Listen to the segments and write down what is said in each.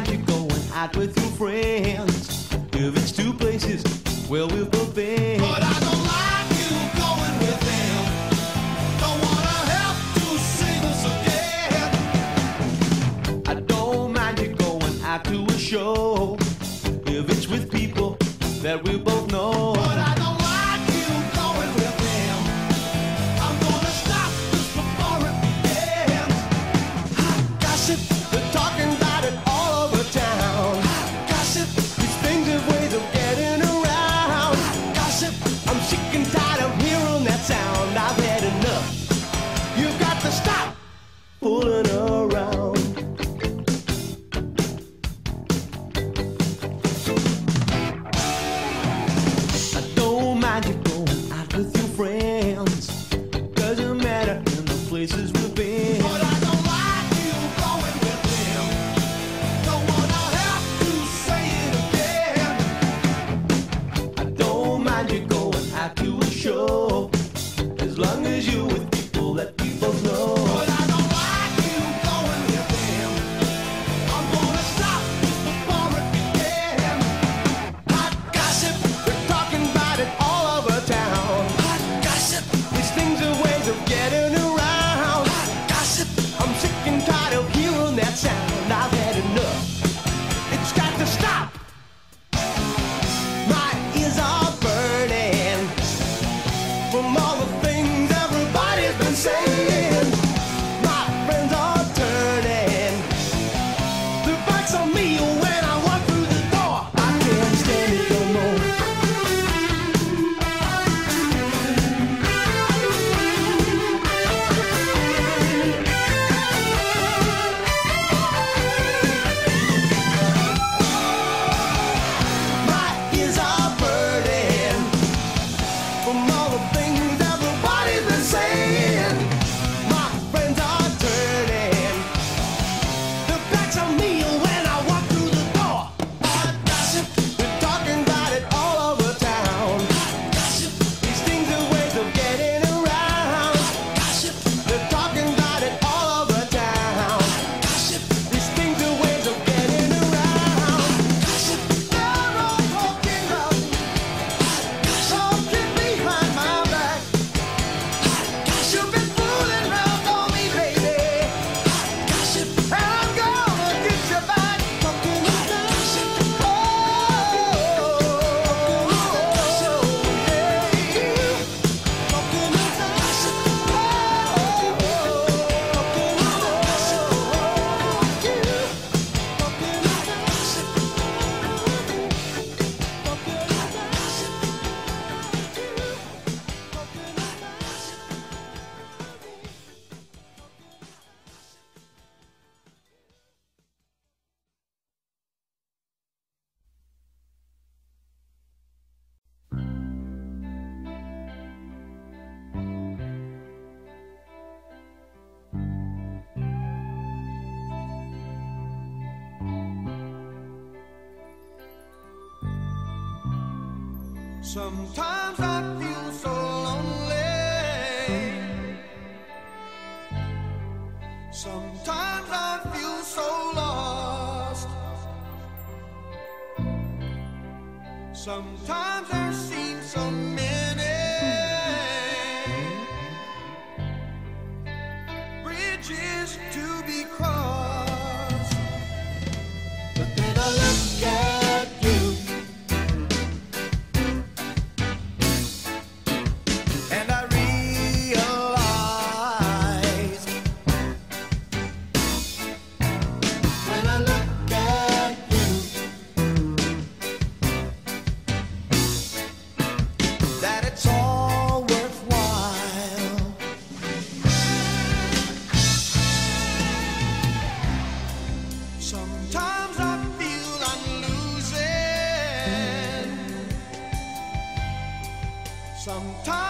mind you going out with your friends. If it's two places, well, we've both been. But I don't like you going with them. Don't wanna have to see this again. I don't mind you going out to a show. If it's with people that we Sometimes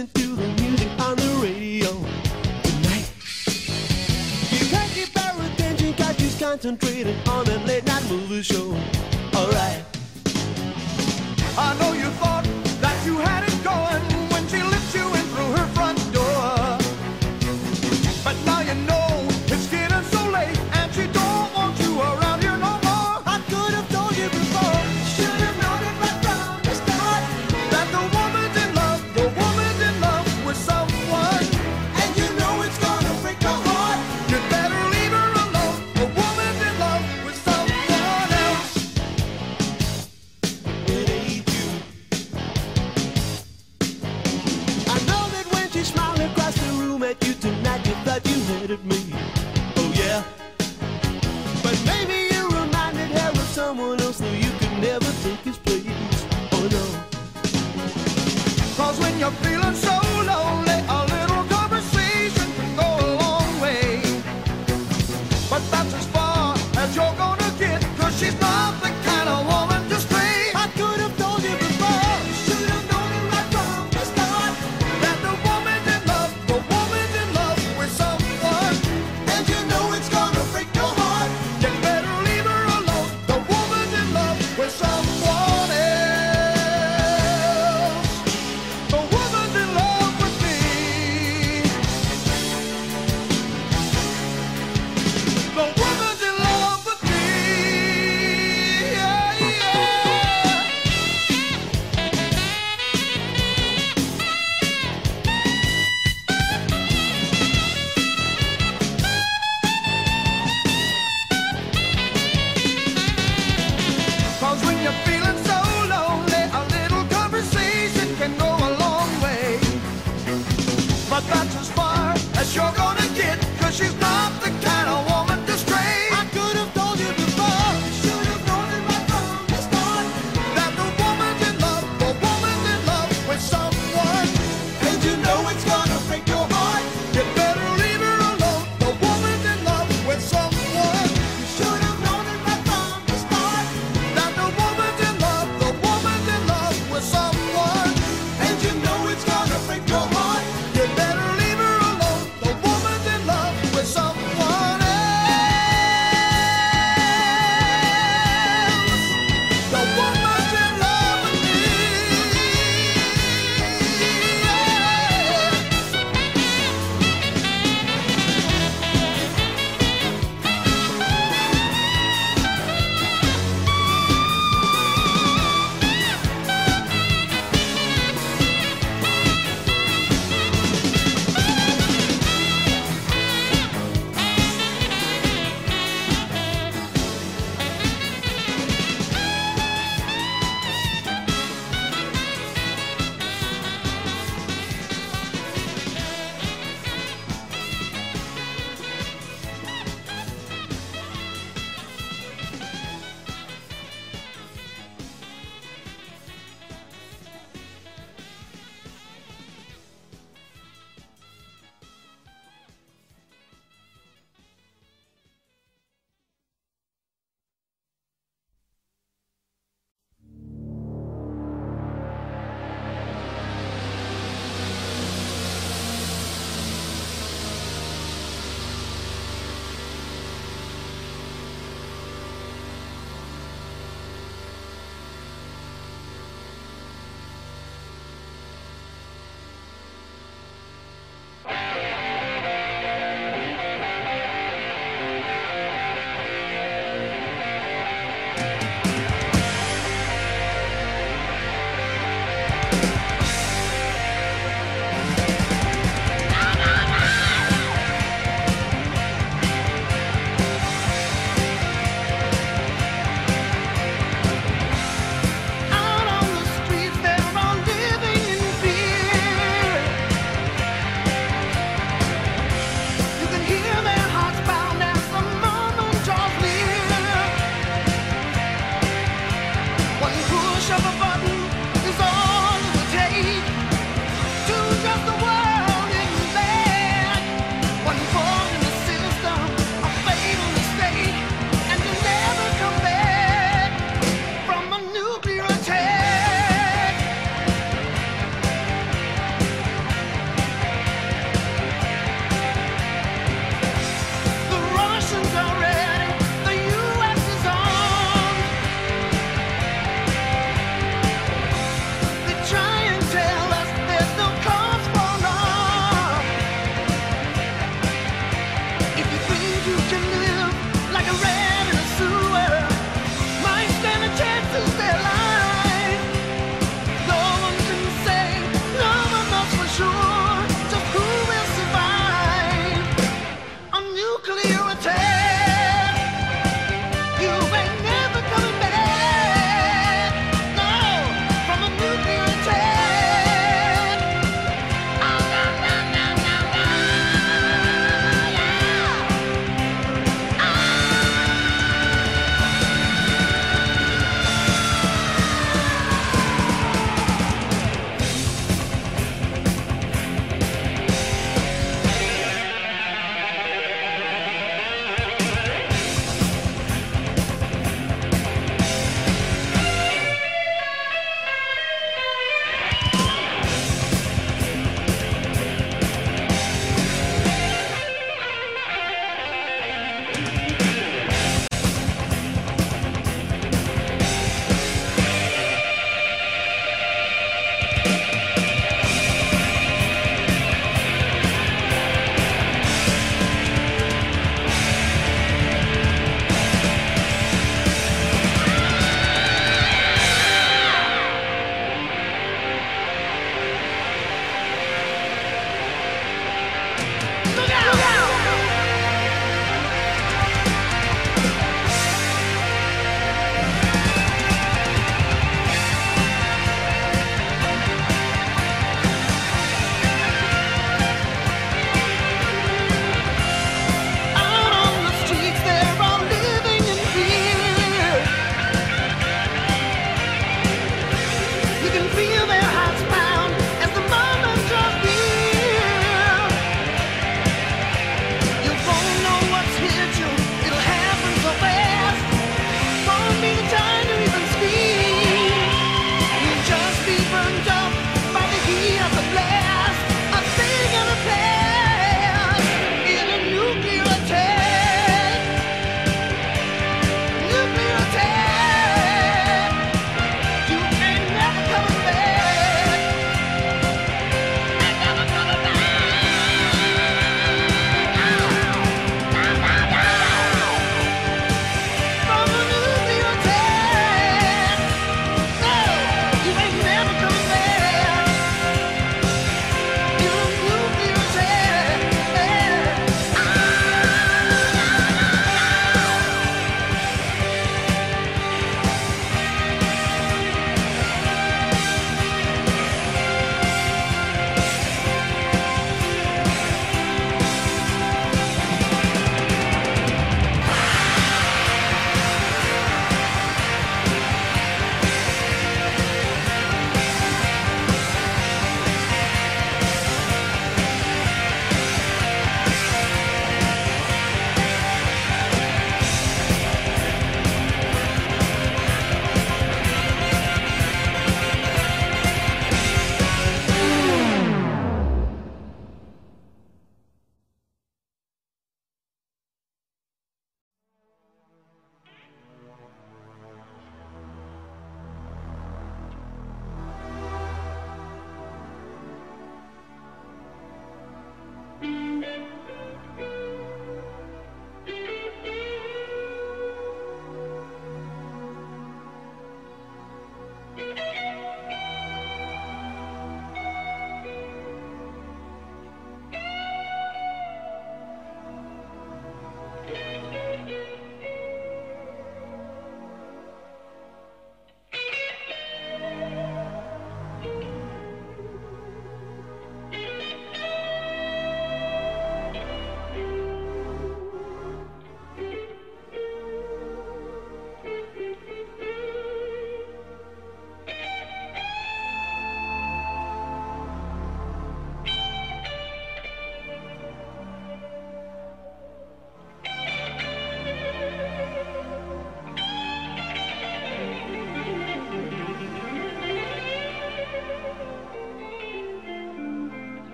listening to the music on the radio tonight. You can't keep our attention, cause she's concentrating on that late night movie show.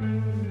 Mm-hmm.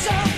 Show.